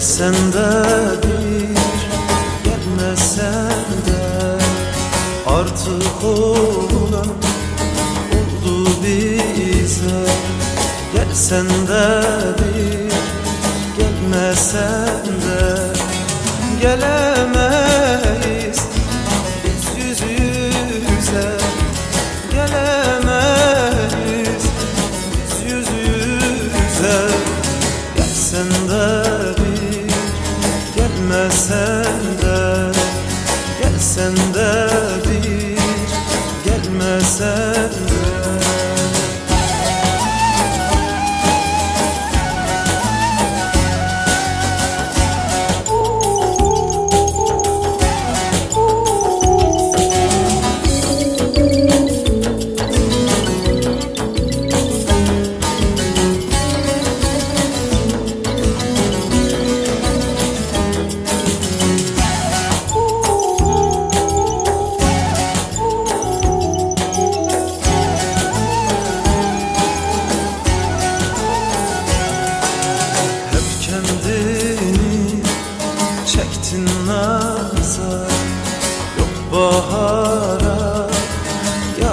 Gelsen de bir Gelmesen de Artık olan Oldu bize. Gelsen de bir Gelmesen de Gelmesen de Gelsen de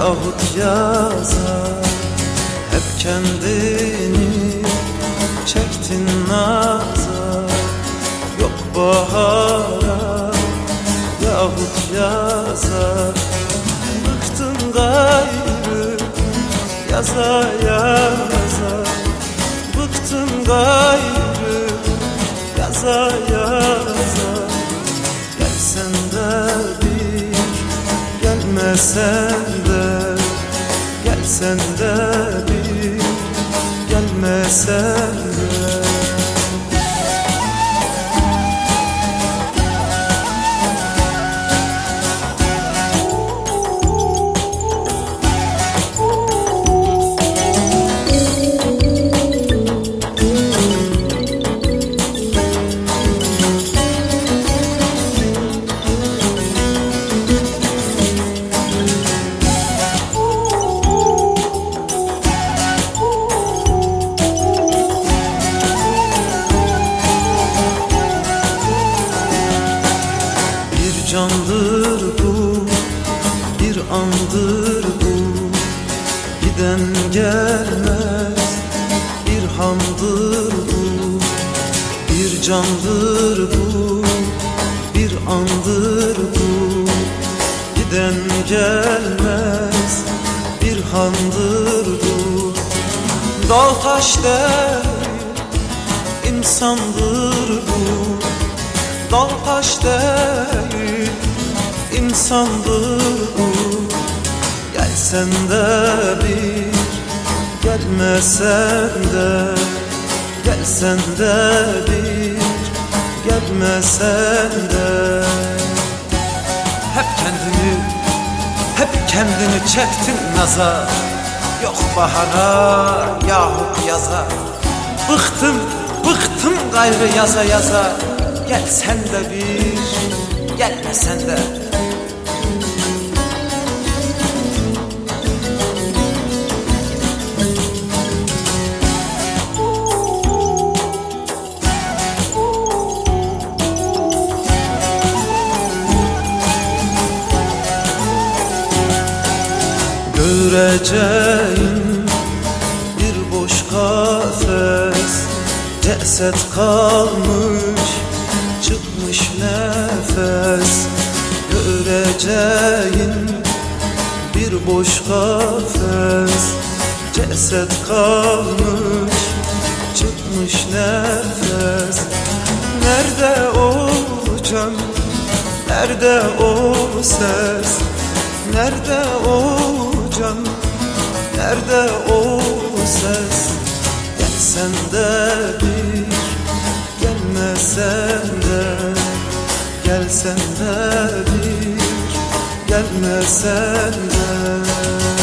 yahut yaza Hep kendini çektin naza Yok bahara yahut yaza Bıktın gayrı yaza yaza. Bıktım gayrı yaza yaza. Gelsen de bir gelmesen de Gelsen de bir gelmesen de candır bu, bir andır bu. Giden gelmez, bir hamdır bu. Bir candır bu, bir andır bu. Giden gelmez, bir handır bu. Dağ taş değil, insandır bu Dal taş değil insandır bu. Gelsen de bir gelmesen de. Gelsen de bir gelmesen de. Hep kendini hep kendini çektin naza Yok bahara yahut yaza. Bıktım bıktım gayrı yaza yaza Gelsen de bir, gelmesen de. Göreceğim bir boş kafes Ceset kalmış çıkmış nefes Göreceğim. Bir boş kafes Ceset kalmış. Çıkmış nefes. Nerede o can, nerede o ses? Nerede o can, nerede o ses? Gelsen de bir, gelmesen de Gelsen de bir, gelmesen de